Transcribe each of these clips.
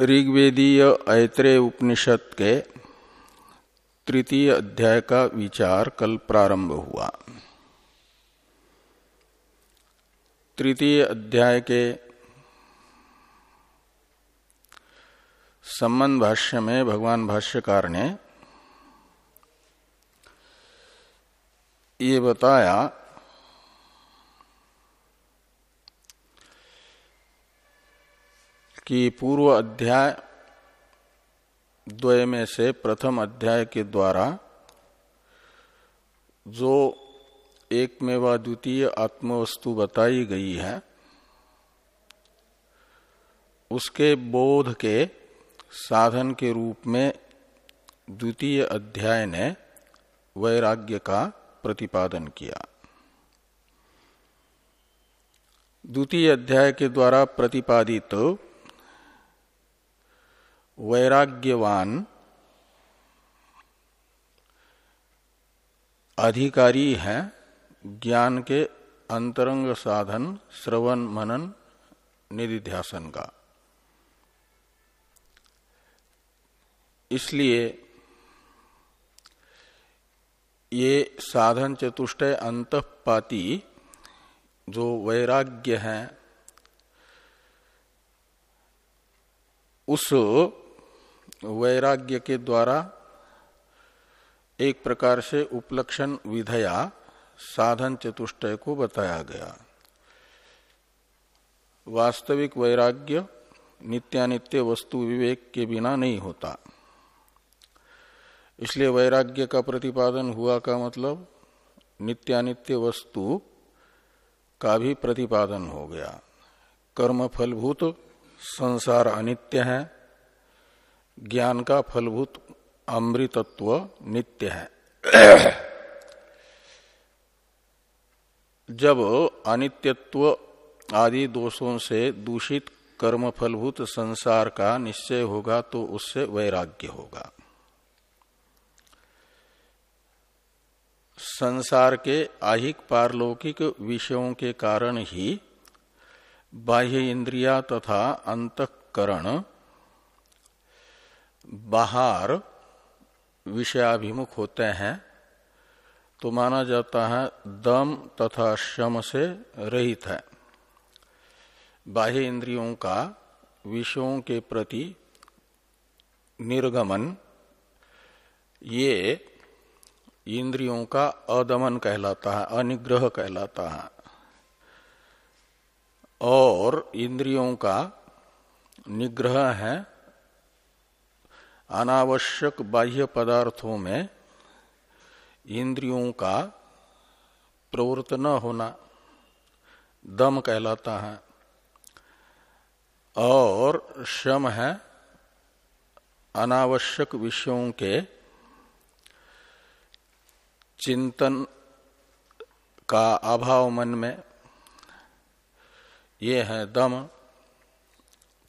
ऋग्वेदीय ऐत्रेय उपनिषद के तृतीय अध्याय का विचार कल प्रारंभ हुआ। तृतीय अध्याय के संबंध भाष्य में भगवान भाष्यकार ने ये बताया कि पूर्व अध्याय द्वय में से प्रथम अध्याय के द्वारा जो एक में व द्वितीय आत्मवस्तु बताई गई है, उसके बोध के साधन के रूप में द्वितीय अध्याय ने वैराग्य का प्रतिपादन किया। द्वितीय अध्याय के द्वारा प्रतिपादित तो वैराग्यवान अधिकारी है, ज्ञान के अंतरंग साधन, श्रवण, मनन, निधिध्यासन का। इसलिए ये साधन चतुष्टय अंतपाती जो वैराग्य है, उस वैराग्य के द्वारा एक प्रकार से उपलक्षण विधया साधन चतुष्टय को बताया गया। वास्तविक वैराग्य नित्यानित्य वस्तु विवेक के बिना नहीं होता। इसलिए वैराग्य का प्रतिपादन हुआ का मतलब नित्यानित्य वस्तु का भी प्रतिपादन हो गया। कर्म फलभूत संसार अनित्य है। ज्ञान का फलभूत अमृतत्व नित्य है। जब अनित्यत्व आदि दोषों से दूषित कर्म फलभूत संसार का निश्चय होगा तो उससे वैराग्य होगा। संसार के आहिक पारलौकिक विषयों के कारण ही बाह्य इंद्रिया तथा अंतकरण बाहर विषयाभिमुख होते हैं तो माना जाता है दम तथा शम से रहित है। बाह्य इंद्रियों का विषयों के प्रति निर्गमन, ये इंद्रियों का अदमन कहलाता है, अनिग्रह कहलाता है। और इंद्रियों का निग्रह है अनावश्यक बाह्य पदार्थों में इंद्रियों का प्रवृत्त न होना, दम कहलाता है। और शम है अनावश्यक विषयों के चिंतन का अभाव मन में। ये है दम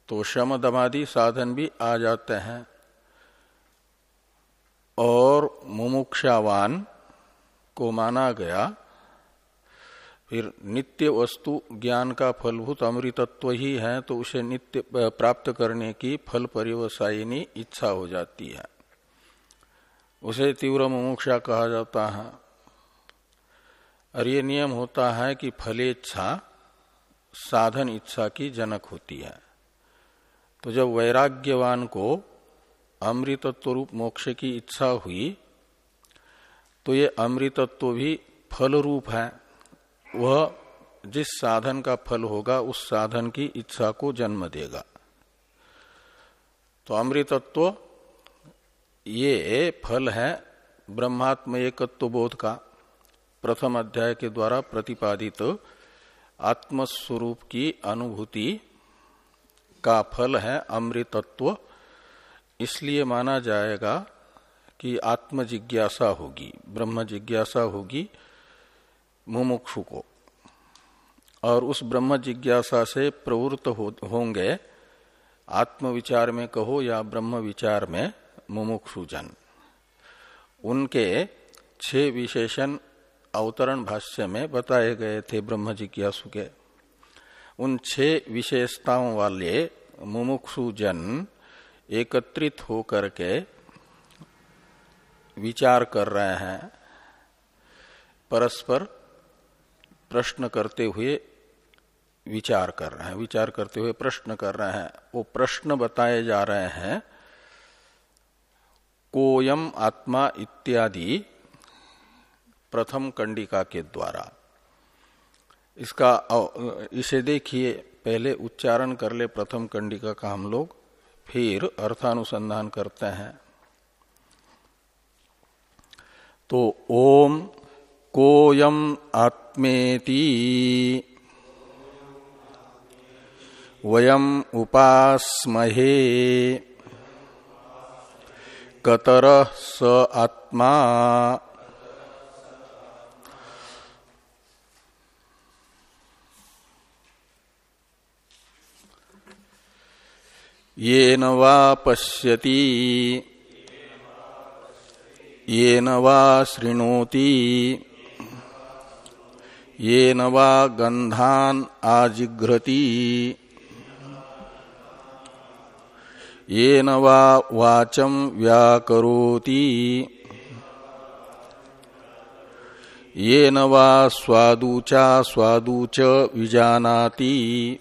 तो शम दमादि साधन भी आ जाते हैं। और मुमुक्षावान को माना गया। फिर नित्य वस्तु ज्ञान का फलभूत अमृतत्व ही है तो उसे नित्य प्राप्त करने की फल परिवसायिनी इच्छा हो जाती है। उसे तीव्र मुमुक्षा कहा जाता है। और ये नियम होता है कि फलेच्छा साधन इच्छा की जनक होती है। तो जब वैराग्यवान को अमृतत्व रूप मोक्ष की इच्छा हुई तो ये अमृतत्व भी फल रूप है। वह जिस साधन का फल होगा, उस साधन की इच्छा को जन्म देगा। तो अमृतत्व, ये फल है ब्रह्मात्म एकत्व बोध का। प्रथम अध्याय के द्वारा प्रतिपादित आत्मस्वरूप की अनुभूति का फल है अमृतत्व। इसलिए माना जाएगा कि आत्म जिज्ञासा होगी ब्रह्म जिज्ञासा होगी मुमुक्षु को। और उस ब्रह्म जिज्ञासा से प्रवृत्त हो, होंगे आत्मविचार में कहो या ब्रह्म विचार में मुमुक्षुजन। उनके छह विशेषण अवतरण भाष्य में बताए गए थे ब्रह्म जिज्ञासु के। उन छह विशेषताओं वाले मुमुक्षुजन एकत्रित होकर के विचार कर रहे हैं, परस्पर प्रश्न करते हुए विचार कर रहे हैं, विचार करते हुए प्रश्न कर रहे हैं। वो प्रश्न बताए जा रहे हैं, कोयम आत्मा इत्यादि प्रथम कंडिका के द्वारा। इसका, इसे देखिए, पहले उच्चारण कर ले प्रथम कंडिका का हम लोग। फिर अर्थानुसंधान करते हैं। तो ओम कोयम आत्मेति। वयम उपासमहे। कतर स आत्मा। येन वा पश्यति। येन वा शृणोति। येन वा गंधान आजिघ्रति। येन वा वाचम व्याकरोति। वा स्वादुचा स्वादुच विजानाति।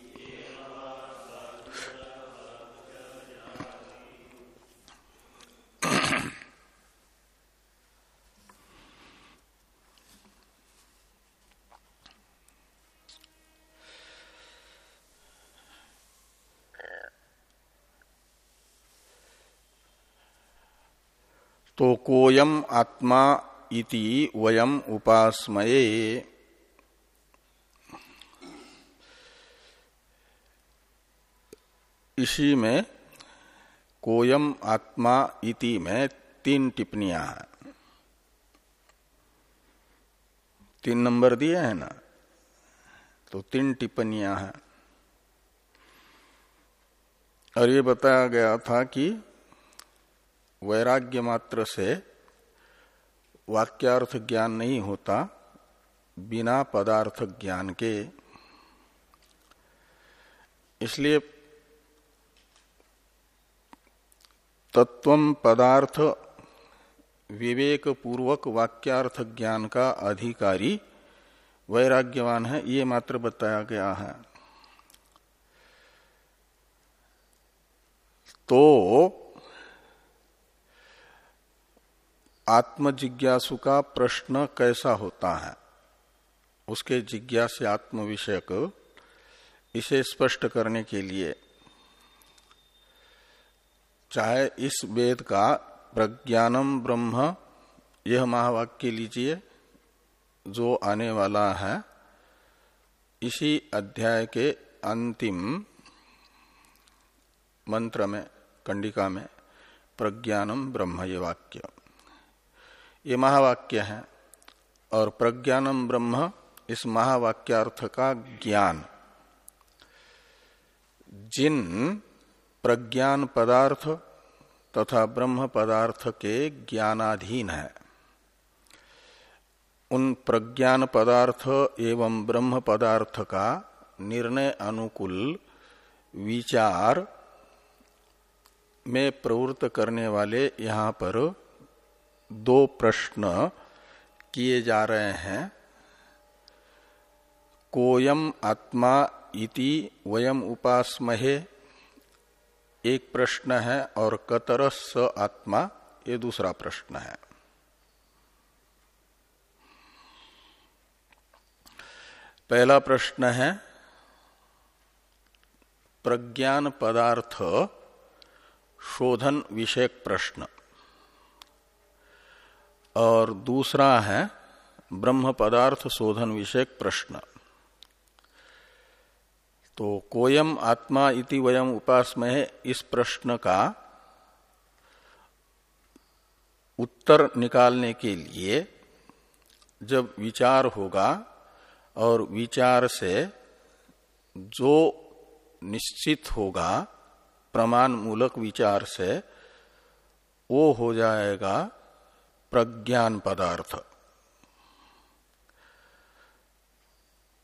तो कोयम आत्मा इति वयम उपासमये। इसी में कोयम आत्मा इति में तीन टिप्पणियाँ हैं। तीन नंबर दिए हैं ना? तो तीन टिप्पणियाँ हैं। और ये बताया गया था कि वैराग्य मात्र से वाक्यार्थ ज्ञान नहीं होता, बिना पदार्थ ज्ञान के। इसलिए तत्व पदार्थ विवेक पूर्वक वाक्यार्थ ज्ञान का अधिकारी वैराग्यवान है, ये मात्र बताया गया है। तो आत्म जिज्ञासु का प्रश्न कैसा होता है? उसके जिज्ञास आत्म विषयक इसे स्पष्ट करने के लिए, चाहे इस वेद का प्रज्ञानम ब्रह्म, यह महावाक्य लीजिए, जो आने वाला है, इसी अध्याय के अंतिम मंत्र में, कंडिका में, प्रज्ञानम ब्रह्म ये वाक्य। ये महावाक्य है। और प्रज्ञानम ब्रह्म, इस महावाक्यार्थ का ज्ञान। जिन प्रज्ञान पदार्थ तथा ब्रह्म पदार्थ के ज्ञानाधीन है, उन प्रज्ञान पदार्थ एवं ब्रह्म पदार्थ का निर्णय अनुकूल विचार में प्रवृत्त करने वाले यहाँ पर दो प्रश्न किए जा रहे हैं। कोयम आत्मा इति वयम उपासमहे, एक प्रश्न है, और कतर स आत्मा, ये दूसरा प्रश्न है। पहला प्रश्न है, प्रज्ञान पदार्थ शोधन विषयक प्रश्न। और दूसरा है ब्रह्म पदार्थ शोधन विषयक प्रश्न। तो कोयम आत्मा इति वयम उपास में इस प्रश्न का उत्तर निकालने के लिए जब विचार होगा और विचार से जो निश्चित होगा प्रमाण मूलक विचार से, वो हो जाएगा प्रज्ञान पदार्थ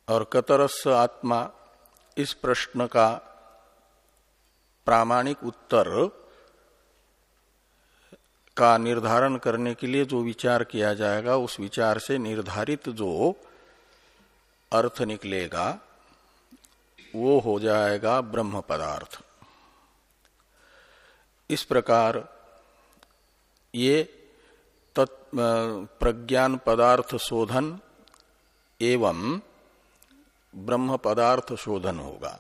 और कतरस आत्मा इस प्रश्न का प्रामाणिक उत्तर का निर्धारण करने के लिए जो विचार किया जाएगा, उस विचार से निर्धारित जो अर्थ निकलेगा, वो हो जाएगा ब्रह्म पदार्थ इस प्रकार ये प्रज्ञान पदार्थ शोधन एवं ब्रह्म पदार्थ शोधन होगा।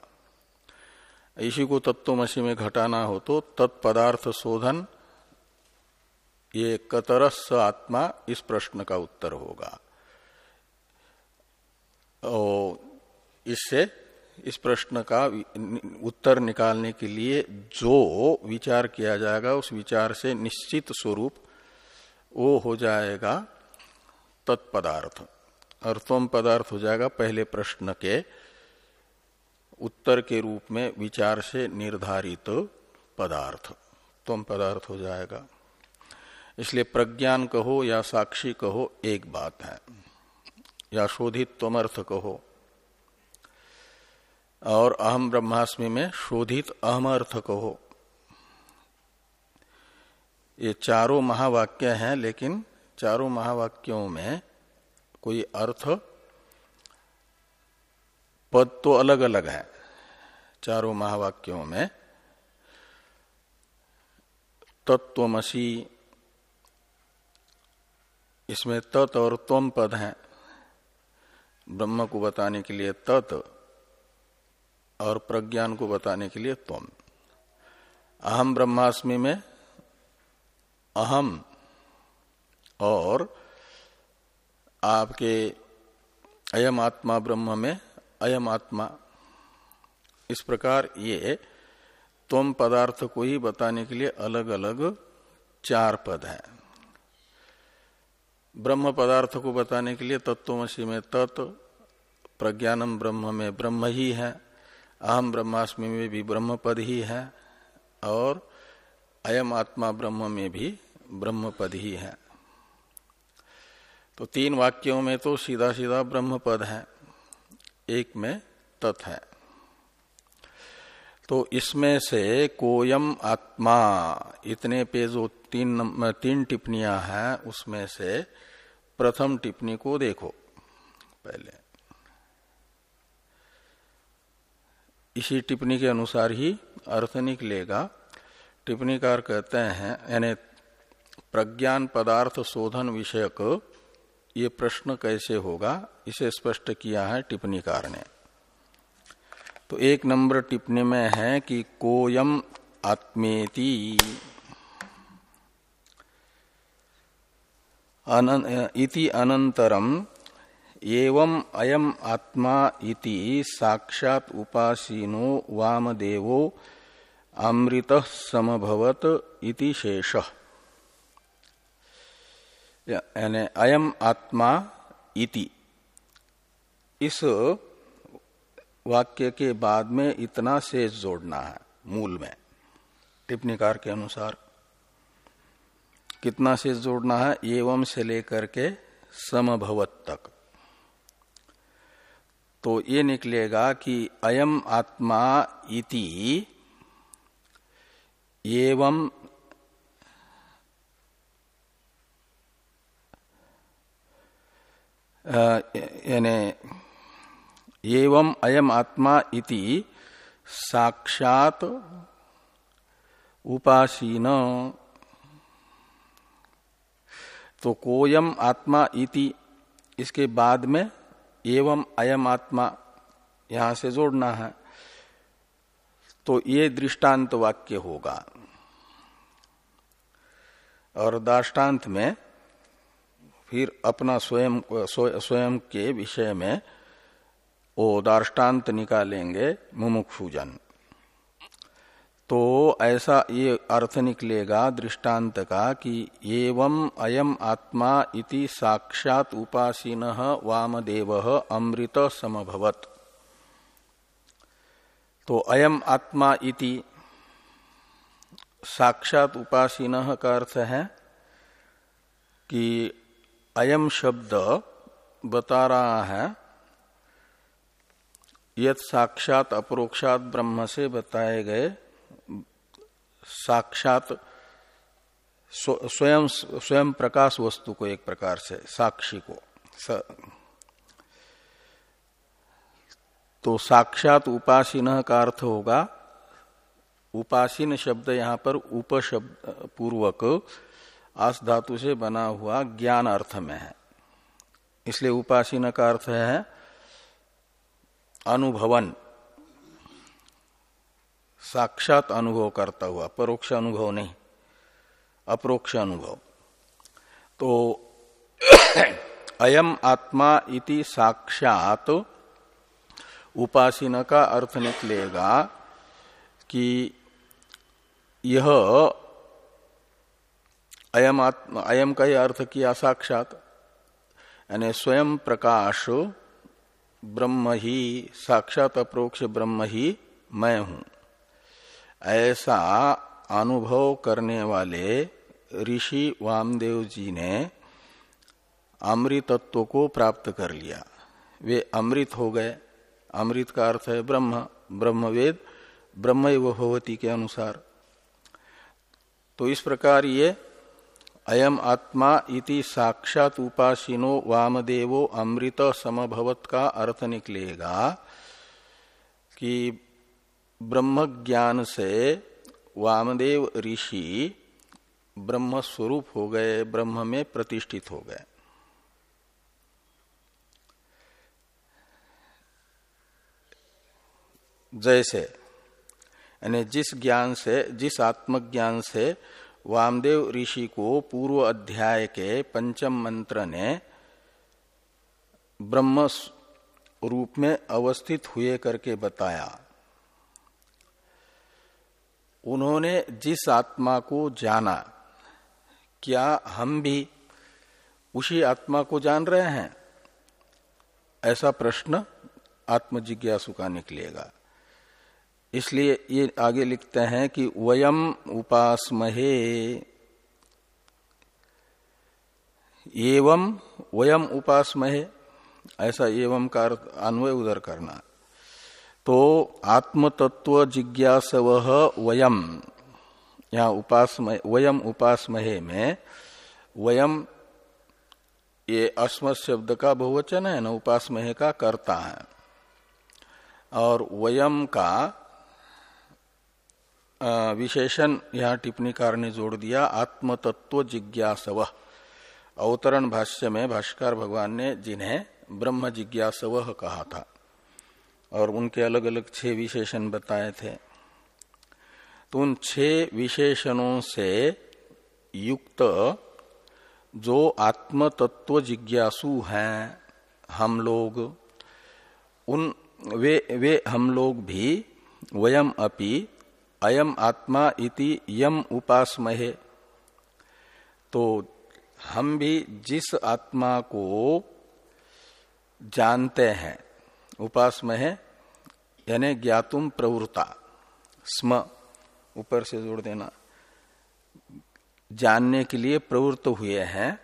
इसी को तत्वमसी में घटाना हो तो तत्पदार्थ शोधन ये कतरस आत्मा इस प्रश्न का उत्तर होगा। और इससे इस प्रश्न का उत्तर निकालने के लिए जो विचार किया जाएगा, उस विचार से निश्चित स्वरूप वो हो जाएगा तत्पदार्थ और तुम पदार्थ हो जाएगा पहले प्रश्न के उत्तर के रूप में विचार से निर्धारित पदार्थ। तुम पदार्थ हो जाएगा। इसलिए प्रज्ञान कहो या साक्षी कहो, एक बात है। या शोधित तमर्थ कहो। और अहम ब्रह्मास्मि में शोधित अहम अर्थ कहो। ये चारों महावाक्य हैं, लेकिन चारों महावाक्यों में कोई अर्थ, पद तो अलग अलग है चारों महावाक्यों में। तत्वमसी इसमें तत् और त्वम पद हैं। ब्रह्म को बताने के लिए तत् और प्रज्ञान को बताने के लिए त्वम अहम ब्रह्मास्मि में अहम और आपके अयम आत्मा ब्रह्म में अयम आत्मा। इस प्रकार ये तुम पदार्थ को ही बताने के लिए अलग अलग चार पद हैं। ब्रह्म पदार्थ को बताने के लिए तत्वमसी में तत्, प्रज्ञानम ब्रह्म में ब्रह्म ही है, अहम ब्रह्मास्मि में भी ब्रह्म पद ही है और अयम आत्मा ब्रह्म में भी ब्रह्म पद ही है। तो तीन वाक्यों में तो सीधा सीधा ब्रह्म पद है, एक में तत् है। तो इसमें से कोयम आत्मा, इतने पे जो तीन तीन टिप्पणियाँ हैं, उसमें से प्रथम टिप्पणी को देखो पहले। इसी टिप्पणी के अनुसार ही अर्थ निकलेगा। टिप्पणीकार कहते हैं, यानी प्रज्ञान पदार्थ शोधन विषयक ये प्रश्न कैसे होगा, इसे स्पष्ट किया है टिप्पणीकार ने। तो एक नंबर टिप्पणी में है कि कोयम आत्मेति। इति अनंतरम एवं अयम आत्मा इति साक्षात उपासीनो वामदेवो अमृत समभवत इति शेष। यानी अयम आत्मा इति इस वाक्य के बाद में इतना शेष जोड़ना है, मूल में। टिप्पणीकार के अनुसार, कितना शेष जोड़ना है, एवं से लेकर के समभवत तक। तो ये निकलेगा कि अयम आत्मा इति, एवं यानी एवं अयम आत्मा इति साक्षात उपासीन। तो कोयम आत्मा इति, इसके बाद में एवं अयम आत्मा यहाँ से जोड़ना है। तो ये दृष्टांत वाक्य होगा। और दाष्टान्त में फिर अपना स्वयं स्वयं के विषय में वो दार्टान्त निकालेंगे मुमुक्षुजन। तो ऐसा ये अर्थ निकलेगा दृष्टांत का कि एवं अयम आत्मा इति साक्षात उपासीन वामदेव अमृत समभवत। तो अयम आत्मा इति साक्षात उपासीन का अर्थ है कि अयम शब्द बता रहा है। यद साक्षात अपरोक्षात ब्रह्म से बताए गए साक्षात स्वयं स्वयं प्रकाश वस्तु को एक प्रकार से साक्षी को स, तो साक्षात उपासीन का अर्थ होगा उपासीन शब्द यहाँ पर उपशब्द पूर्वक आस धातु से बना हुआ ज्ञान अर्थ में है। इसलिए उपासीन का अर्थ है अनुभवन। साक्षात अनुभव करता हुआ, परोक्ष अनुभव नहीं, अप्रोक्ष अनुभव। तो अयम आत्मा इति साक्षात उपासीन का अर्थ निकलेगा कि यह अयम आत्मा अयम का यह अर्थ किया साक्षात। यानी स्वयं प्रकाश, ब्रह्म ही, साक्षात अप्रोक्ष ब्रह्म ही मैं हूँ। ऐसा अनुभव करने वाले ऋषि वामदेव जी ने अमृतत्व को प्राप्त कर लिया। वे अमृत हो गए। अमृत का अर्थ है ब्रह्म, ब्रह्मवेद ब्रह्म भवती के अनुसार। तो इस प्रकार ये अयम आत्मा इति साक्षात उपासीनो वामदेवो अमृत समभवत का अर्थ निकलेगा कि ब्रह्म ज्ञान से वामदेव ऋषि ब्रह्म स्वरूप हो गए, ब्रह्म में प्रतिष्ठित हो गए। जैसे, यानी जिस ज्ञान से, जिस आत्मज्ञान से वामदेव ऋषि को पूर्व अध्याय के पंचम मंत्र ने ब्रह्म रूप में अवस्थित हुए करके बताया। उन्होंने जिस आत्मा को जाना, क्या हम भी उसी आत्मा को जान रहे हैं? ऐसा प्रश्न आत्मजिज्ञासु का निकलेगा। इसलिए ये आगे लिखते हैं कि वयम उपासमहे। एवं वयम उपासमहे, ऐसा एवं का अन्वय उधर करना। तो आत्मतत्व जिज्ञासव वयम, यहाँ उपासमय वयम उपासमहे में वयम, ये अस्मत शब्द का बहुवचन है, ना उपासमहे का करता है। और वयम का विशेषण यहाँ टिप्पणीकार ने जोड़ दिया, आत्मतत्व जिज्ञासव। अवतरण भाष्य में भाष्कर भगवान ने जिन्हें ब्रह्म जिज्ञासव कहा था, और उनके अलग अलग छह विशेषण बताए थे। तो उन छह विशेषणों से युक्त जो आत्म तत्व जिज्ञासु हैं, हम लोग, उन, वे वे हम लोग भी, वयम अपि अयम आत्मा इति यम उपासमहे। तो हम भी जिस आत्मा को जानते हैं उपासमय है यानी ज्ञातुम प्रवृत्ता, स्म, ऊपर से जोड़ देना, जानने के लिए प्रवृत्त हुए हैं,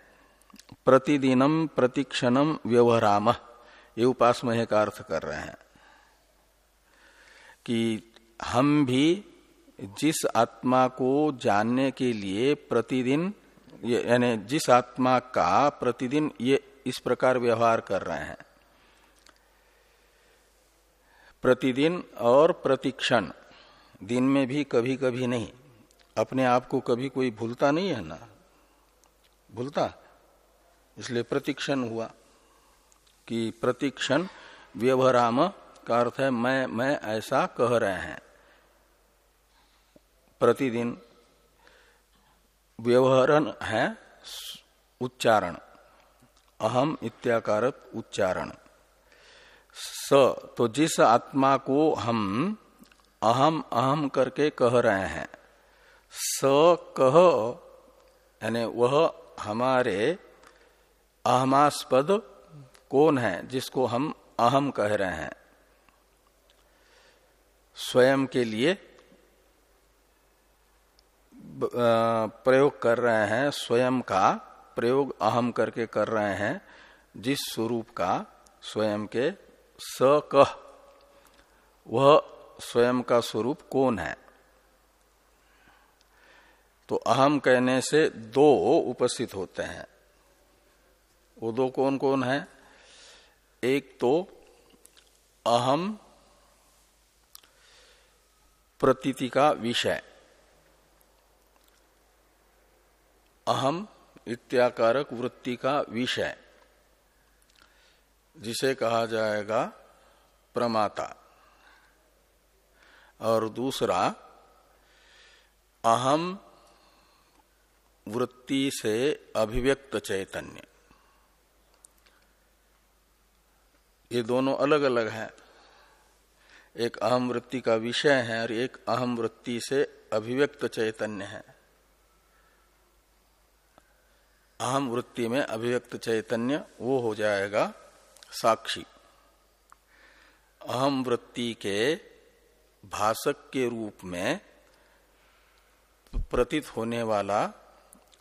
प्रतिदिनम प्रतिक्षणम व्यवहाराम, ये उपासमय का अर्थ कर रहे हैं, कि हम भी जिस आत्मा को जानने के लिए प्रतिदिन यानी जिस आत्मा का प्रतिदिन ये इस प्रकार व्यवहार कर रहे हैं। प्रतिदिन और प्रतिक्षण दिन में भी कभी कभी नहीं। अपने आप को कभी कोई भूलता नहीं है ना? भूलता? इसलिए प्रतिक्षण हुआ कि प्रतिक्षण व्यवहाराम का अर्थ है, मैं मैं ऐसा कह रहे हैं। प्रतिदिन व्यवहारण है उच्चारण। अहम इत्याकारत उच्चारण। स तो जिस आत्मा को हम अहम अहम करके कह रहे हैं, स कह, यानी वह हमारे अहमास्पद कौन है जिसको हम अहम कह रहे हैं। स्वयं के लिए प्रयोग कर रहे हैं, स्वयं का प्रयोग अहम करके कर रहे हैं, जिस स्वरूप का स्वयं के स कह वह स्वयं का स्वरूप कौन है? तो अहम कहने से दो उपस्थित होते हैं। वो दो कौन कौन है? एक तो अहम प्रतीति का विषय। अहम इत्याकारक वृत्ति का विषय, जिसे कहा जाएगा प्रमाता। और दूसरा, अहम वृत्ति से अभिव्यक्त चैतन्य। ये दोनों अलग अलग हैं। एक अहम वृत्ति का विषय है और एक अहम वृत्ति से अभिव्यक्त चैतन्य है। अहम वृत्ति में अभिव्यक्त चैतन्य वो हो जाएगा साक्षी। अहम वृत्ति के भाषक के रूप में प्रतीत होने वाला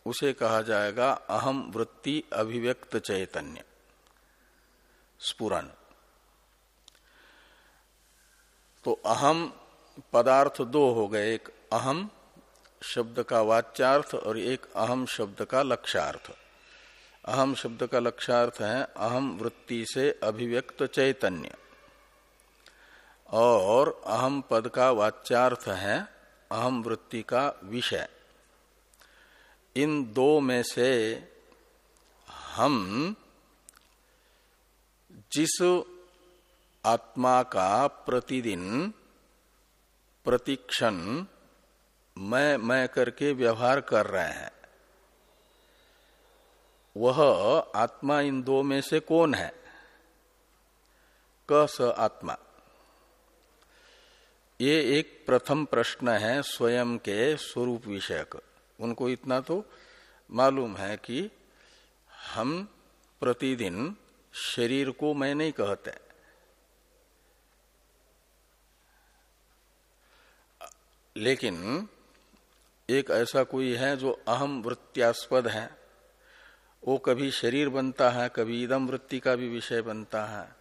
उसे कहा जाएगा अहम वृत्ति अभिव्यक्त चैतन्य। स्पुरन तो अहम पदार्थ दो हो गए, एक अहम शब्द का वाच्यार्थ और एक अहम शब्द का लक्ष्यार्थ। अहम शब्द का लक्ष्यार्थ है अहम वृत्ति से अभिव्यक्त चैतन्य। और अहम पद का वाच्यार्थ है अहम वृत्ति का विषय। इन दो में से हम जिस आत्मा का प्रतिदिन, प्रतिक्षण मैं मैं करके व्यवहार कर रहे हैं। वह आत्मा इन दो में से कौन है? क स आत्मा। ये एक प्रथम प्रश्न है स्वयं के स्वरूप विषयक। उनको इतना तो मालूम है कि हम प्रतिदिन शरीर को मैं नहीं कहते। लेकिन एक ऐसा कोई है जो अहम वृत्त्यास्पद है। वो कभी शरीर बनता है, कभी इदम वृत्ति का भी विषय बनता है।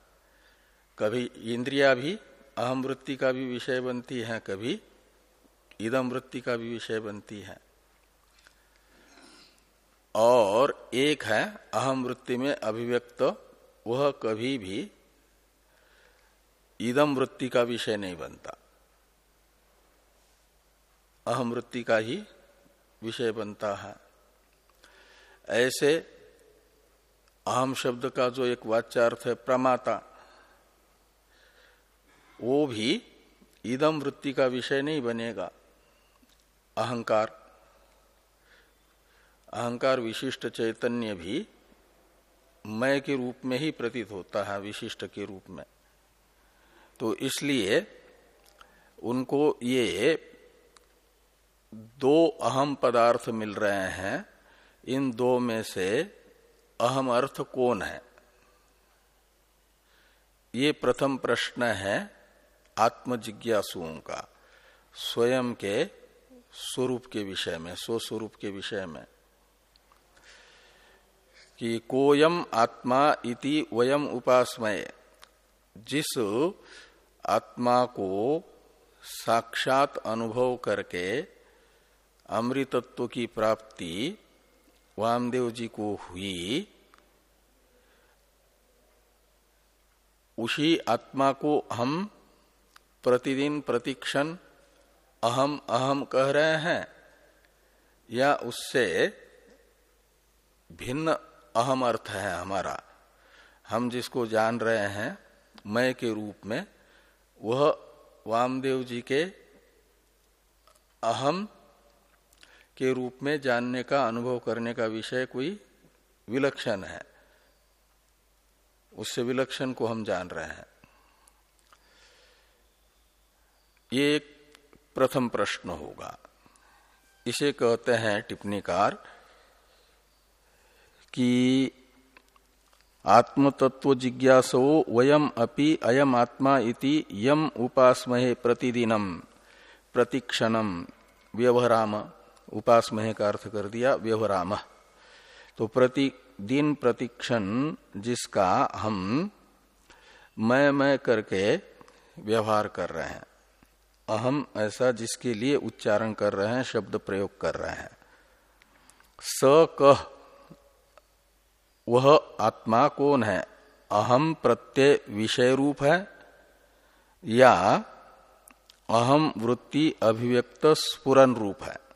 कभी इंद्रिया भी अहम वृत्ति का भी विषय बनती है, कभी इदम वृत्ति का भी विषय बनती है। और एक है अहम वृत्ति में अभिव्यक्त, वह कभी भी इदम वृत्ति का विषय नहीं बनता। अहम वृत्ति का ही विषय बनता है। ऐसे अहम शब्द का जो एक वाच्यार्थ है, प्रमाता, वो भी इदम वृत्ति का विषय नहीं बनेगा। अहंकार अहंकार विशिष्ट चैतन्य भी मय के रूप में ही प्रतीत होता है, विशिष्ट के रूप में। तो इसलिए उनको ये दो अहम पदार्थ मिल रहे हैं। इन दो में से अहम अर्थ कौन है? ये प्रथम प्रश्न है आत्मजिज्ञासुओं का, स्वयं के स्वरूप के विषय में, स्वस्वरूप के विषय में। कि कोयम आत्मा इति वयम उपासमय, जिस आत्मा को साक्षात अनुभव करके अमृतत्व की प्राप्ति वामदेव जी को हुई। उसी आत्मा को हम प्रतिदिन प्रतिक्षण अहम अहम कह रहे हैं, या उससे भिन्न अहम अर्थ है हमारा। हम जिसको जान रहे हैं मैं के रूप में, वह वामदेव जी के अहम के रूप में जानने का, अनुभव करने का विषय कोई विलक्षण है। उससे विलक्षण को हम जान रहे हैं। ये एक प्रथम प्रश्न होगा। इसे कहते हैं टिप्पणीकार कि आत्मतत्व जिज्ञासो वयम अपि अयम आत्मा इति यम उपासमहे प्रतिदिनम, प्रतिक्षणम, व्यवहाराम। उपासमहे का अर्थ कर दिया व्यवहाराम तो प्रति, दिन प्रतिक्षण जिसका हम मैं मैं करके व्यवहार कर रहे हैं। अहम ऐसा जिसके लिए उच्चारण कर रहे हैं, शब्द प्रयोग कर रहे हैं। स कह, वह आत्मा कौन है? अहम प्रत्यय विषय रूप है या अहम वृत्ति अभिव्यक्त स्पुरन रूप है?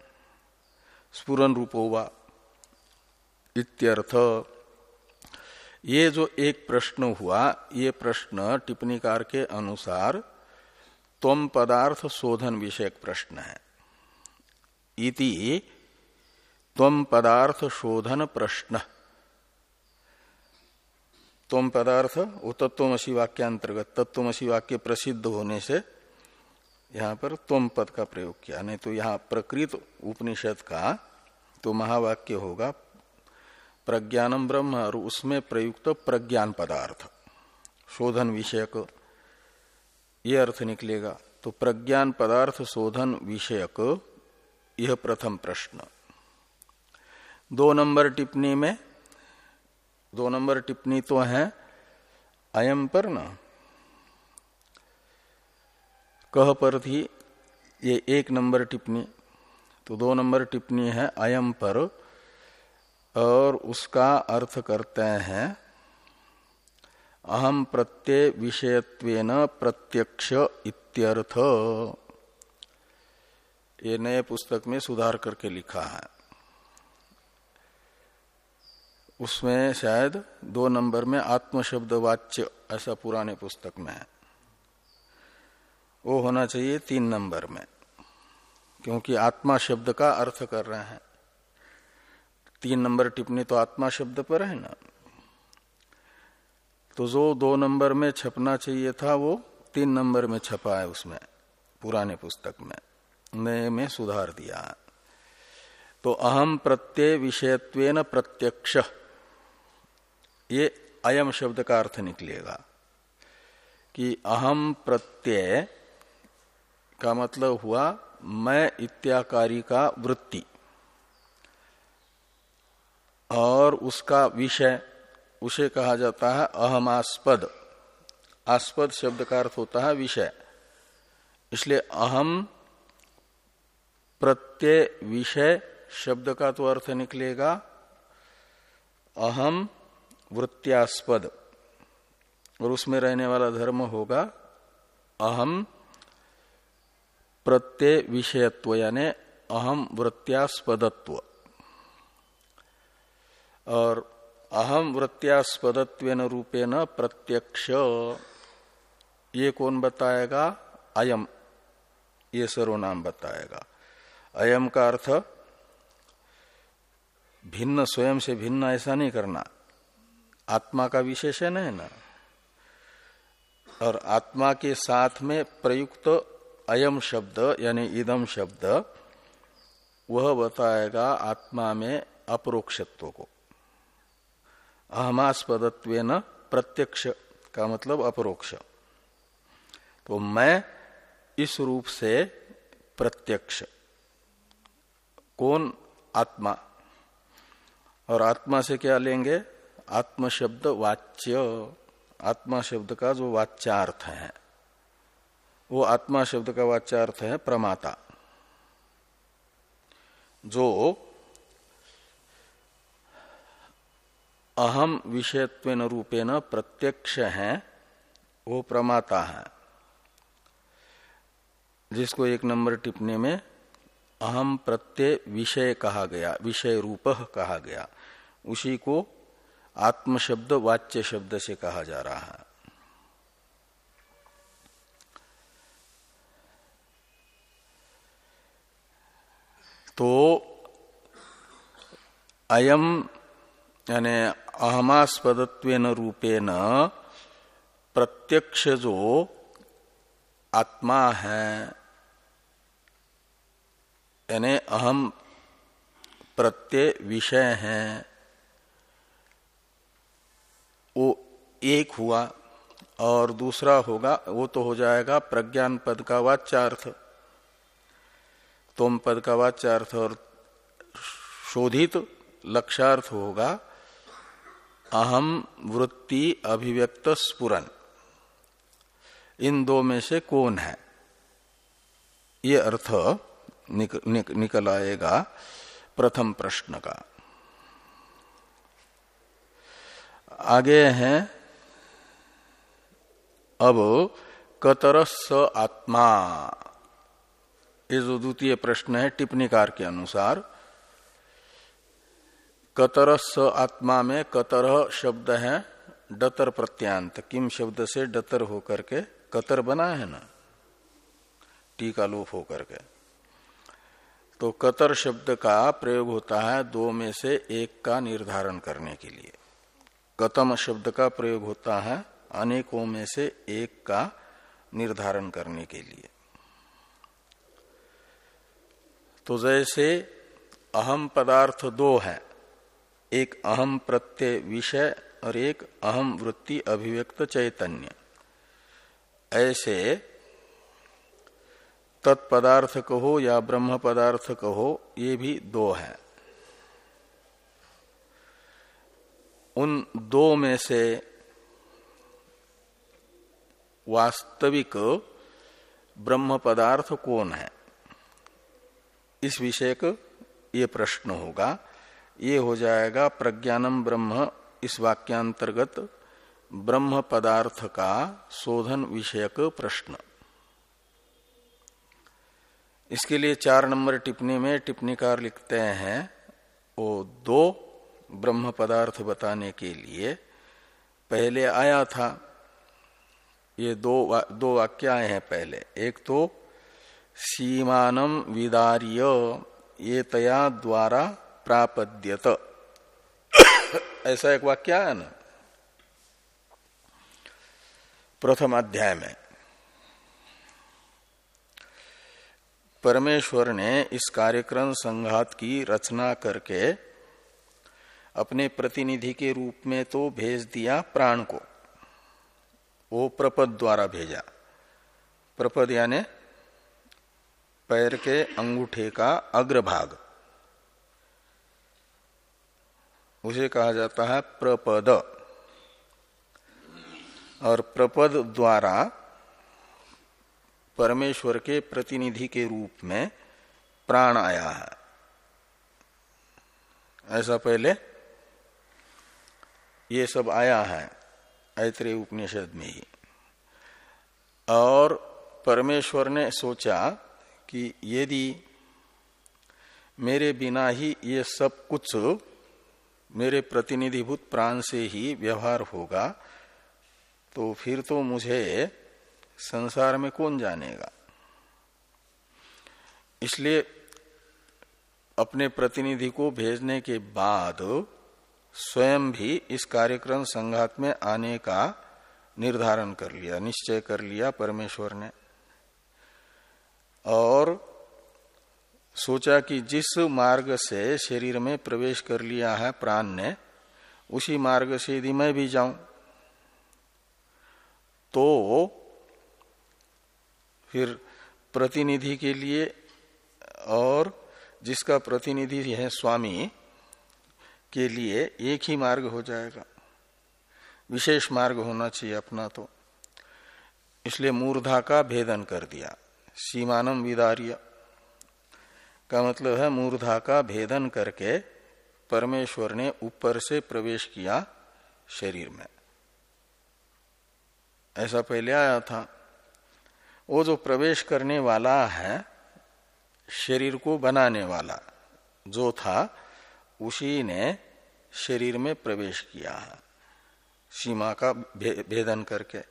स्पुरन रूप होगा इत्यर्थ, ये जो एक प्रश्न हुआ, ये प्रश्न टिप्पणीकार के अनुसार तम पदार्थ शोधन विषयक प्रश्न है। इति तम पदार्थ शोधन प्रश्न। तम पदार्थ, वो तत्वमसी वाक्यांतर्गत, तत्वमसी वाक्य प्रसिद्ध होने से यहाँ पर तम पद का प्रयोग किया। नहीं तो यहाँ प्रकृत उपनिषद का तो महावाक्य होगा प्रज्ञानम ब्रह्म, और उसमें प्रयुक्त प्रज्ञान पदार्थ। शोधन विषयक, ये अर्थ निकलेगा। तो प्रज्ञान पदार्थ शोधन विषयक, यह प्रथम प्रश्न। दो नंबर टिप्पणी में, दो नंबर टिप्पणी तो है अयम पर ना। कह पर थी ये एक नंबर टिप्पणी तो दो नंबर टिप्पणी है अयम पर, और उसका अर्थ करते हैं, अहम प्रत्यय विषयत्वेन प्रत्यक्ष इत्यर्थ। ये नए पुस्तक में सुधार करके लिखा है। उसमें शायद दो नंबर में आत्म शब्द वाच्य ऐसा पुराने पुस्तक में है। वो होना चाहिए तीन नंबर में, क्योंकि आत्मा शब्द का अर्थ कर रहे हैं। तीन नंबर टिप्पणी तो आत्मा शब्द पर है ना? तो जो दो नंबर में छपना चाहिए था, वो तीन नंबर में छपा है उसमें, पुराने पुस्तक में, नए में सुधार दिया तो अहम प्रत्यय विषयत्वेन प्रत्यक्ष, ये अयम शब्द का अर्थ निकलेगा कि अहम प्रत्यय का मतलब हुआ, मैं इत्याकारी का वृत्ति। और उसका विषय, उसे कहा जाता है अहमास्पद आस्पद शब्द का अर्थ होता है विषय। इसलिए अहम प्रत्यय विषय शब्द का तो अर्थ निकलेगा, अहम वृत्त्यास्पद। और उसमें रहने वाला धर्म होगा अहम प्रत्यय विषयत्व यानी अहम वृत्त्यास्पदत्व। और अहम वृत्त्यास्पदत्व रूपेण प्रत्यक्ष, ये कौन बताएगा? अयम। ये सर्वनाम बताएगा। अयम का अर्थ, भिन्न, स्वयं से भिन्न ऐसा नहीं करना। आत्मा का विशेषण है ना? और आत्मा के साथ में प्रयुक्त अयम शब्द, यानी इदम शब्द, वह बताएगा आत्मा में अपरोक्षत्व को अहमास्पदत्व न प्रत्यक्ष का मतलब अपरोक्ष। तो मैं इस रूप से प्रत्यक्ष। कौन? आत्मा। और आत्मा से क्या लेंगे? आत्म शब्द वाच्य। आत्मा शब्द का जो वाच्यार्थ है। वो आत्मा शब्द का वाच्यार्थ है प्रमाता। जो अहम विषयत्व रूपेण प्रत्यक्ष है, वो प्रमाता है। जिसको एक नंबर टिप्पणी में अहम प्रत्यय विषय कहा गया, विषय रूप कहा गया, उसी को आत्म शब्द वाच्य शब्द से कहा जा रहा है। तो अयम यानी अहमास्पदत्व रूपेण प्रत्यक्ष जो आत्मा है। यानी अहम प्रत्यय विषय है। वो एक हुआ और दूसरा होगा, वो तो हो जाएगा प्रज्ञान पद का वाच्यार्थ। तोम पद का वाच्यार्थ और शोधित लक्षार्थ होगा। अहम वृत्ति अभिव्यक्त स्पुर इन दो में से कौन है? ये अर्थ निक, निक, निकल आएगा प्रथम प्रश्न का। आगे हैं अब कतरस आत्मा। ये जो द्वितीय प्रश्न है टिप्पणीकार के अनुसार। कतर स आत्मा में कतर शब्द है, डतर प्रत्यांत। किम शब्द से डतर होकर के कतर बना है ना? टीका लोप होकर के। तो कतर शब्द का प्रयोग होता है दो में से एक का निर्धारण करने के लिए। कतम शब्द का प्रयोग होता है अनेकों में से एक का निर्धारण करने के लिए। तो जैसे अहम पदार्थ दो है, एक अहम प्रत्यय विषय और एक अहम वृत्ति अभिव्यक्त चैतन्य। ऐसे तत्पदार्थ कहो या ब्रह्म पदार्थ कहो, ये भी दो है। उन दो में से वास्तविक ब्रह्म पदार्थ कौन है? इस विषय का ये प्रश्न होगा। ये हो जाएगा प्रज्ञानम ब्रह्म इस वाक्यांतर्गत ब्रह्म पदार्थ का शोधन विषयक प्रश्न। इसके लिए चार नंबर टिप्पणी में टिप्पणीकार लिखते हैं वो दो ब्रह्म पदार्थ बताने के लिए। पहले आया था ये दो वा, दो वाक्य आए हैं पहले। एक तो सीमानम विदार्य ये तया द्वारा प्रापद्यत। ऐसा एक वाक्य है ना? प्रथम अध्याय में। परमेश्वर ने इस कार्यक्रम संघात की रचना करके अपने प्रतिनिधि के रूप में तो भेज दिया प्राण को। वो प्रपद द्वारा भेजा। प्रपद यानी पैर के अंगूठे का अग्रभाग। उसे कहा जाता है प्रपद। और प्रपद द्वारा परमेश्वर के प्रतिनिधि के रूप में प्राण आया है। ऐसा पहले ये सब आया है ऐत्रेय उपनिषद में ही। और परमेश्वर ने सोचा कि यदि मेरे बिना ही ये सब कुछ मेरे प्रतिनिधिभूत प्राण से ही व्यवहार होगा तो फिर तो मुझे संसार में कौन जानेगा? इसलिए अपने प्रतिनिधि को भेजने के बाद स्वयं भी इस कार्यक्रम संघात में आने का निर्धारण कर लिया, निश्चय कर लिया परमेश्वर ने। और सोचा कि जिस मार्ग से शरीर में प्रवेश कर लिया है प्राण ने, उसी मार्ग से यदि मैं भी जाऊँ तो फिर प्रतिनिधि के लिए और जिसका प्रतिनिधि है स्वामी के लिए एक ही मार्ग हो जाएगा। विशेष मार्ग होना चाहिए अपना तो। इसलिए मूर्धा का भेदन कर दिया। सीमानम विदार्य। का मतलब है मूर्धा का भेदन करके परमेश्वर ने ऊपर से प्रवेश किया शरीर में। ऐसा पहले आया था। वो जो प्रवेश करने वाला है, शरीर को बनाने वाला, जो था, उसी ने शरीर में प्रवेश किया सीमा का भेदन करके।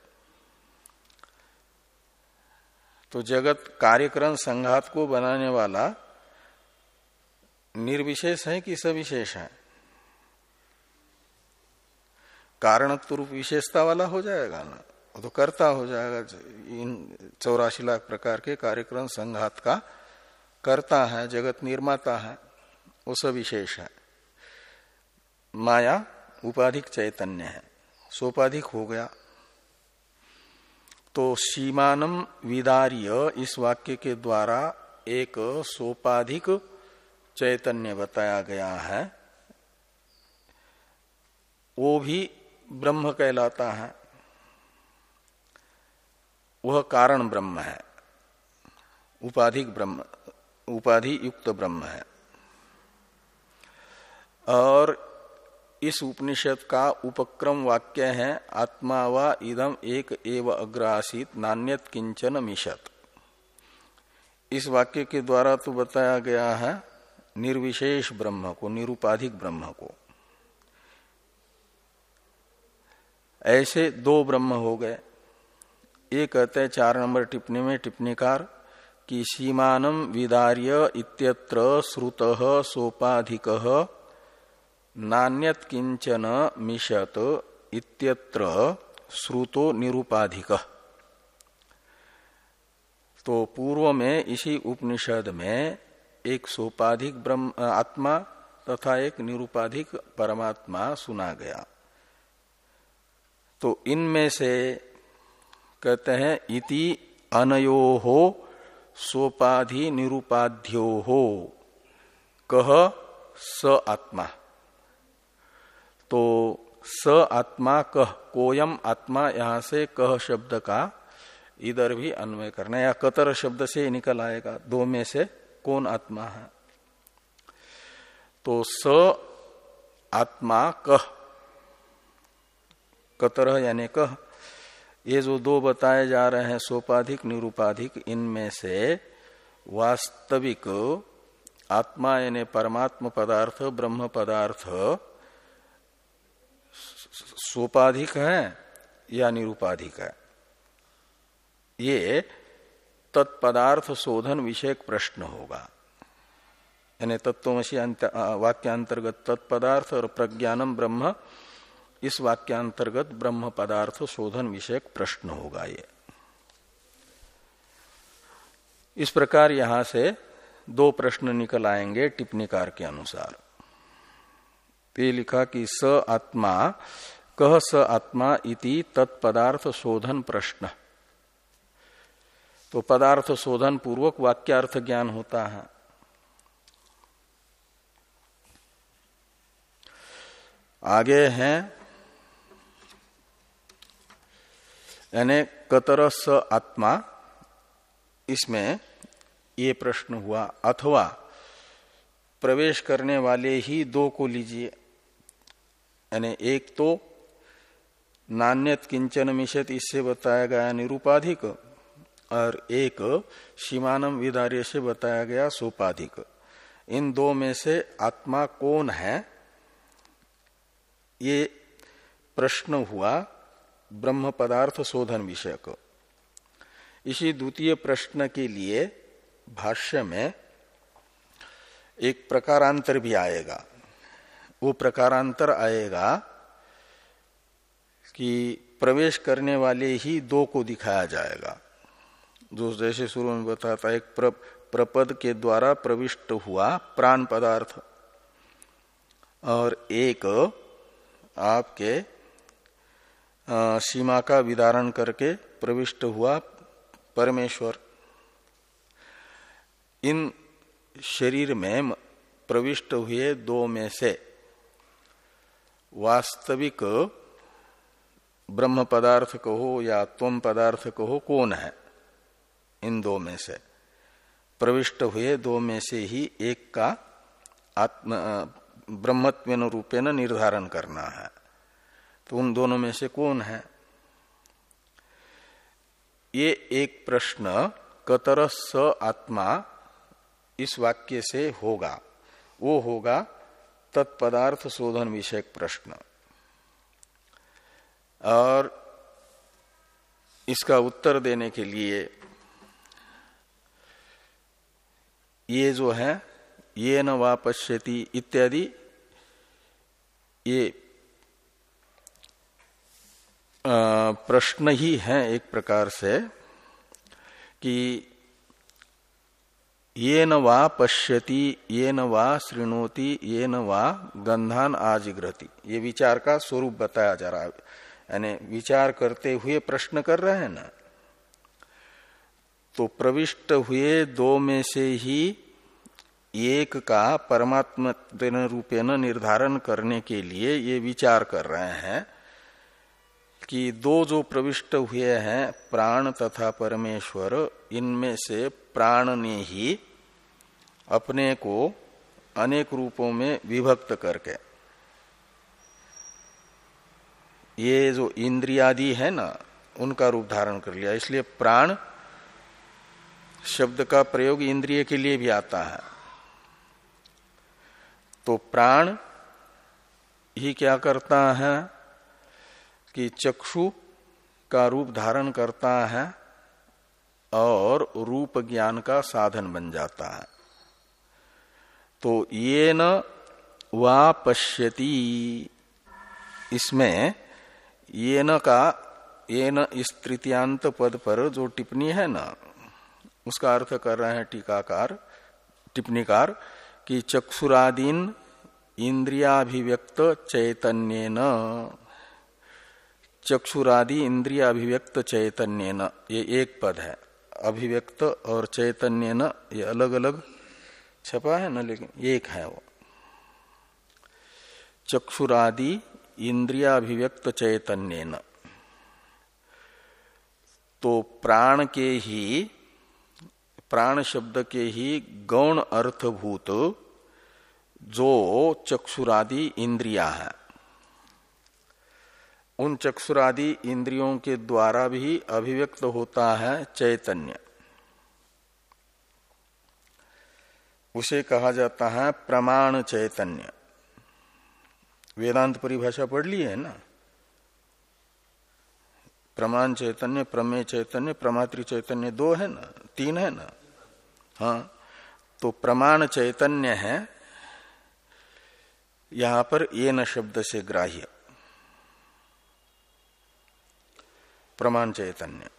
तो जगत कार्यक्रम संघात को बनाने वाला निर्विशेष है कि सविशेष है? कारण रूप विशेषता वाला हो जाएगा ना? वो तो करता हो जाएगा, इन चौरासी लाख प्रकार के कार्यक्रम संघात का करता है, जगत निर्माता है, वो सब विशेष है। माया उपाधिक चैतन्य है, सोपाधिक हो गया। तो सीमानम विदार्य इस वाक्य के द्वारा एक सोपाधिक चैतन्य बताया गया है। वो भी ब्रह्म कहलाता है। वह कारण ब्रह्म है। उपाधिक ब्रह्म उपाधि युक्त ब्रह्म है। और इस उपनिषद का उपक्रम वाक्य है, आत्मा व इदम एक एव अग्रासित, नान्यत किंचन मिशत इस वाक्य के द्वारा तो बताया गया है, निर्विशेष ब्रह्म को, निरुपाधिक ब्रह्म को। ऐसे दो ब्रह्म हो गए। ये कहते हैं चार नंबर टिप्पणी में, टिप्पणीकार, कि सीमानम विदार्य इत्यत्र श्रुत सोपाधिक नान्यत किंचन मिशत इत्यत्र श्रुतो निरुपाधिक। तो पूर्व में इसी उपनिषद में एक सोपाधिक ब्रह्म, आत्मा तथा एक निरुपाधिक परमात्मा सुना गया। तो इनमें से कहते हैं, इति अनयो हो सोपाधि निरुपाध्यो। हो कह स आत्मा। तो स आत्मा कह, कोयम आत्मा यहाँ से कह शब्द का इधर भी अन्वय करना या कतर शब्द से निकल आएगा, दो में से कौन आत्मा है। तो स आत्मा कह, कतर यानी कह, ये जो दो बताए जा रहे हैं, सोपाधिक, निरूपाधिक, इनमें से वास्तविक आत्मा यानी परमात्म पदार्थ, ब्रह्म पदार्थ सोपाधिक है या निरूपाधिक है? ये तत्पदार्थ शोधन विषयक प्रश्न होगा। यानी तत्वमसी वाक्यांतर्गत तत्पदार्थ और प्रज्ञानम ब्रह्म, इस वाक्यांतर्गत ब्रह्म पदार्थ शोधन विषयक प्रश्न होगा ये। इस प्रकार यहाँ से दो प्रश्न निकल आएँगे टिप्पणीकार के अनुसार। ते लिखा कि स आत्मा कह स आत्मा इति तत्पदार्थ शोधन प्रश्न तो पदार्थ शोधन पूर्वक वाक्यार्थ ज्ञान होता है। आगे हैं, यानी कतर स आत्मा, इसमें ये प्रश्न हुआ, अथवा प्रवेश करने वाले ही दो को लीजिए। यानी एक तो नान्यत किंचन मिशत इससे बताया गया निरूपाधिक, और एक सीमानम विदार्य से बताया गया सोपाधिक। इन दो में से आत्मा कौन है? ये प्रश्न हुआ ब्रह्म पदार्थ शोधन विषय को इसी द्वितीय प्रश्न के लिए भाष्य में एक प्रकारांतर भी आएगा। वो प्रकारांतर आएगा कि प्रवेश करने वाले ही दो को दिखाया जाएगा। जो जैसे शुरू में बताता एक प्र, प्रपद के द्वारा प्रविष्ट हुआ प्राण पदार्थ और एक आपके सीमा का विदारण करके प्रविष्ट हुआ परमेश्वर। इन शरीर में प्रविष्ट हुए दो में से वास्तविक ब्रह्म पदार्थ कहो या त्वम पदार्थ कहो कौन है? इन दो में से। प्रविष्ट हुए दो में से ही एक का आत्म ब्रह्मत्व रूपेण निर्धारण करना है। तो उन दोनों में से कौन है? ये एक प्रश्न कतर स आत्मा इस वाक्य से होगा। वो होगा तत्पदार्थ शोधन विषयक प्रश्न। और इसका उत्तर देने के लिए ये जो है, ये न वापश्यति इत्यादि, ये प्रश्न ही है एक प्रकार से कि ये न वा पश्यति ये न वा श्रृणोति ये न वा गंधान आजिग्रति। ये विचार का स्वरूप बताया जा रहा है। यानी विचार करते हुए प्रश्न कर रहे हैं ना? तो प्रविष्ट हुए दो में से ही एक का परमात्म रूपेण निर्धारण करने के लिए ये विचार कर रहे हैं। कि दो जो प्रविष्ट हुए हैं, प्राण तथा परमेश्वर, इनमें से प्राण ने ही अपने को अनेक रूपों में विभक्त करके। ये जो इंद्रियादि है ना, उनका रूप धारण कर लिया। इसलिए प्राण शब्द का प्रयोग इंद्रिय के लिए भी आता है। तो प्राण ही क्या करता है? कि चक्षु का रूप धारण करता है और रूप ज्ञान का साधन बन जाता है। तो ये न वा पश्यति। इसमें ये न का, ये न इस तृतीयांत पद पर जो टिप्पणी है ना, उसका अर्थ कर रहे हैं टीकाकार, टिप्पणीकार, कि चक्षुरादीन इंद्रियाभिव्यक्त चैतन्य चक्षुरादि इंद्रिय अभिव्यक्त चैतन्य न ये एक पद है। अभिव्यक्त और चैतन्य न ये अलग अलग छपा है ना, लेकिन एक है वो। चक्षुरादि इंद्रियाभिव्यक्त चैतन्य न तो प्राण के ही, प्राण शब्द के ही गौण अर्थभूत, जो चक्षुरादि इंद्रिया है। उन चक्षुरादि इंद्रियों के द्वारा भी अभिव्यक्त होता है चैतन्य। उसे कहा जाता है प्रमाण चैतन्य। वेदांत परिभाषा पढ़ ली है ना? प्रमाण चैतन्य, प्रमेय चैतन्य, प्रमात्र चैतन्य दो है ना? तीन है ना? हाँ तो प्रमाण चैतन्य है। यहाँ पर ये न शब्द से ग्राह्य। प्रमाण चैतन्य।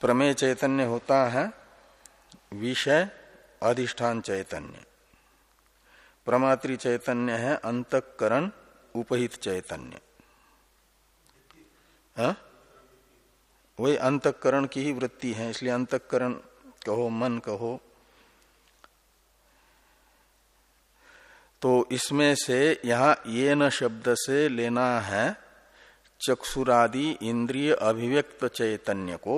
प्रमेय चैतन्य होता है विषय अधिष्ठान चैतन्य। प्रमात्री चैतन्य है अंतकरण उपहित चैतन्य। हा? वही अंतकरण की ही वृत्ति है, इसलिए अंतकरण कहो, मन कहो। तो इसमें से यहाँ ये न शब्द से लेना है चक्षुरादि इंद्रिय अभिव्यक्त चैतन्य को,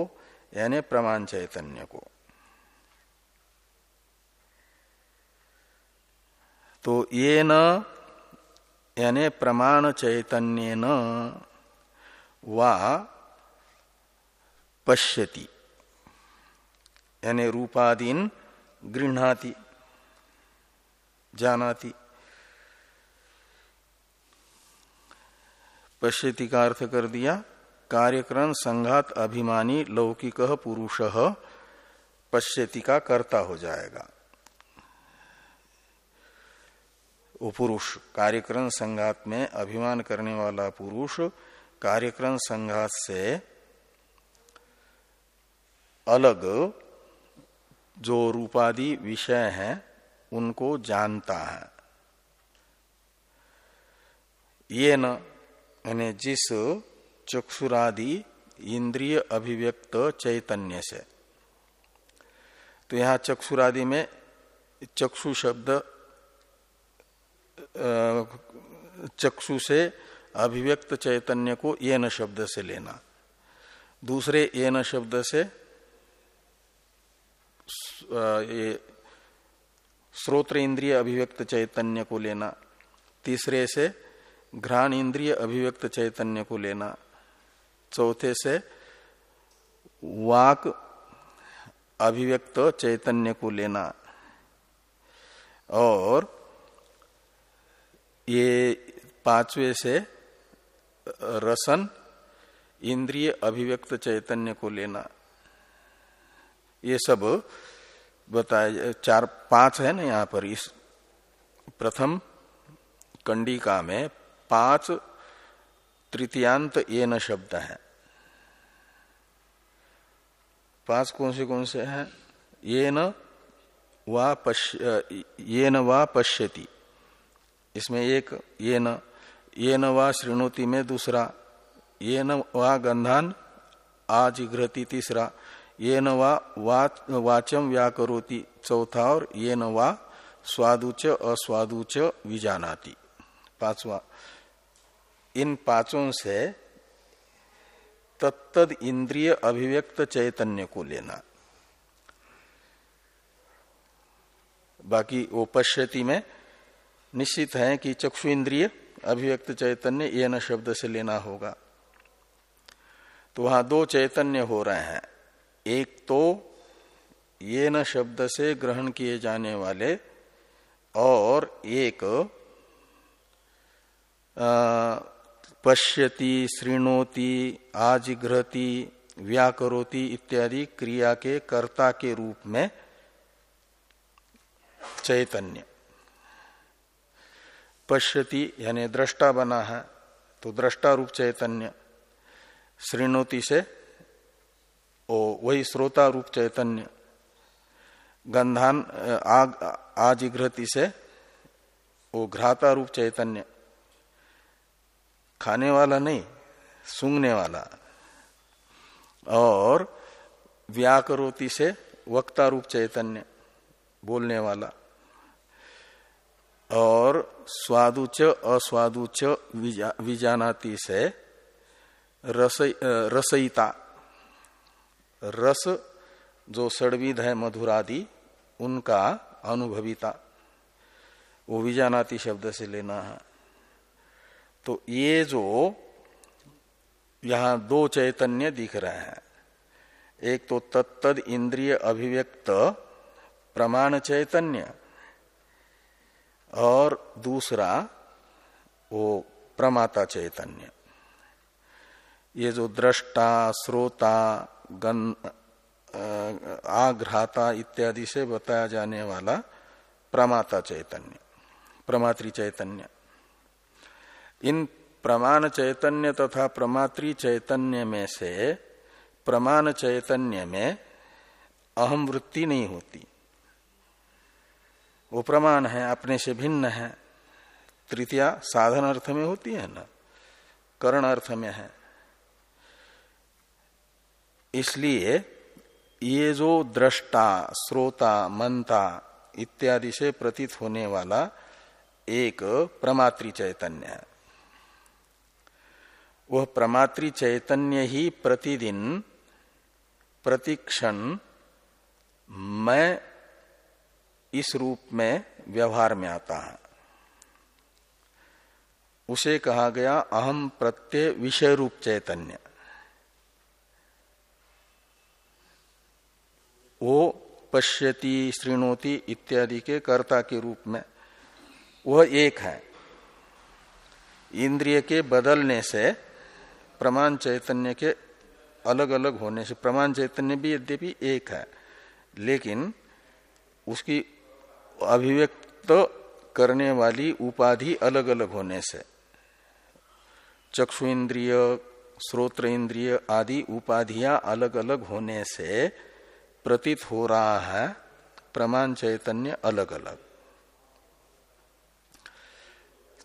यानी प्रमाण चैतन्य को। तो ये न, यानी प्रमाण चैतन्य न, वा पश्यति, यानी रूपादीन गृहणाति, जानाति। पश्यति का अर्थ कर दिया। कार्यक्रम संघात अभिमानी लौकिक पुरुष पश्यति का कर्ता हो जाएगा। पुरुष, कार्यक्रम संघात में अभिमान करने वाला पुरुष, कार्यक्रम संघात से अलग जो रूपादि विषय हैं, उनको जानता है। ये न यानी जिस चक्षुरादि इंद्रिय अभिव्यक्त चैतन्य से। तो यहाँ चक्षुरादि में चक्षु शब्द चक्षु से अभिव्यक्त चैतन्य को ये न शब्द से लेना। दूसरे ये न शब्द से ये श्रोत्र इंद्रिय अभिव्यक्त चैतन्य को लेना। तीसरे से घ्राण इंद्रिय अभिव्यक्त चैतन्य को लेना। चौथे से वाक अभिव्यक्त चैतन्य को लेना। और ये पांचवे से रसन इंद्रिय अभिव्यक्त चैतन्य को लेना। ये सब बताया चार, पाँच है ना यहाँ पर। इस प्रथम कंडिका में पाँच तृतीयांत ये न शब्द है। पाँच कौन से कौन से हैं? ये न वा पश्य, ये न वा पश्यति। इसमें एक ये न ये न वा श्रृणोति में दूसरा, ये न वा गंधान आजिघ्रति तीसरा, ये न वा वाचम व्याकरोति चौथा और ये न वा स्वादुच अस्वादुच विजानाति। पांचवा इन पाँचों से तत्द इंद्रिय अभिव्यक्त चैतन्य को लेना। बाकी वो पश्यति में निश्चित है कि चक्षु इंद्रिय अभिव्यक्त चैतन्य ये न शब्द से लेना होगा। तो वहाँ दो चैतन्य हो रहे हैं। एक तो ये न शब्द से ग्रहण किए जाने वाले और एक पश्यति, श्रृणोति, आजिघ्रति, व्याकरोति इत्यादि क्रिया के कर्ता के रूप में चैतन्य। पश्यति यानी दृष्टा बना है तो दृष्टा रूप चैतन्य। श्रृणोति से ओ, वही श्रोता रूप चैतन्य। गंधान, आग, आजिघ्रति से वो घ्राता रूप चैतन्य। खाने वाला नहीं, सूंघने वाला। और व्याकरोति से वक्ता रूप चैतन्य बोलने वाला। और स्वादुच अस्वादुच विजानाति से रस रसयिता रस जो सड़विद है मधुरादि, उनका अनुभविता। वो विजानाति शब्द से लेना है। तो ये जो यहाँ दो चैतन्य दिख रहे हैं। एक तो तत्तद इंद्रिय अभिव्यक्त, प्रमाण चैतन्य, और दूसरा वो प्रमाता चैतन्य। ये जो दृष्टा श्रोता गन आघ्राता इत्यादि से बताया जाने वाला प्रमाता चैतन्य, प्रमात्री चैतन्य। इन प्रमाण चैतन्य तथा प्रमात्री चैतन्य में से, प्रमाण चैतन्य में अहम वृत्ति नहीं होती। वो प्रमाण है, अपने से भिन्न है। तृतीया, साधन अर्थ में होती है ना? करण अर्थ में है। इसलिए ये जो दृष्टा श्रोता मनता इत्यादि से प्रतीत होने वाला एक प्रमात्री चैतन्य है। वह प्रमात्री चैतन्य ही प्रतिदिन, प्रतिक्षण मैं इस रूप में व्यवहार में आता है। उसे कहा गया अहम प्रत्यय विषय रूप चैतन्य। वो पश्यति, श्रृणोति इत्यादि के कर्ता के रूप में वह एक है। इंद्रिय के बदलने से प्रमाण चैतन्य के अलग अलग होने से, प्रमाण चैतन्य भी यद्यपि एक है, लेकिन उसकी अभिव्यक्त करने वाली उपाधि अलग अलग होने से, चक्षु इंद्रिय श्रोत्र इंद्रिय आदि उपाधियाँ अलग अलग होने से प्रतीत हो रहा है, प्रमाण चैतन्य अलग अलग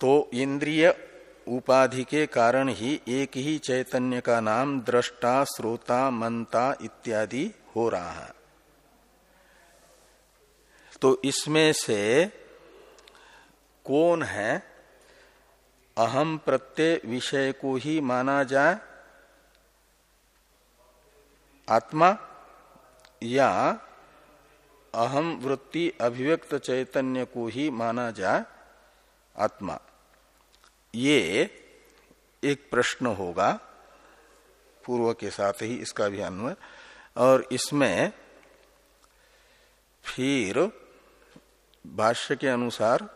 तो इंद्रिय उपाधि के कारण ही एक ही चैतन्य का नाम दृष्टा श्रोता मनता इत्यादि हो रहा है। तो इसमें से कौन है? अहम प्रत्यय विषय को ही माना जाए। आत्मा या अहम वृत्ति अभिव्यक्त चैतन्य को ही माना जाए आत्मा। ये एक प्रश्न होगा, पूर्व के साथ ही इसका भी अन्वय, और इसमें फिर भाष्य के अनुसार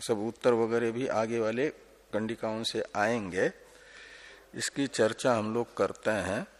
सब उत्तर वगैरह भी आगे वाले कंडिकाओं से आएँगे। इसकी चर्चा हम लोग करते हैं।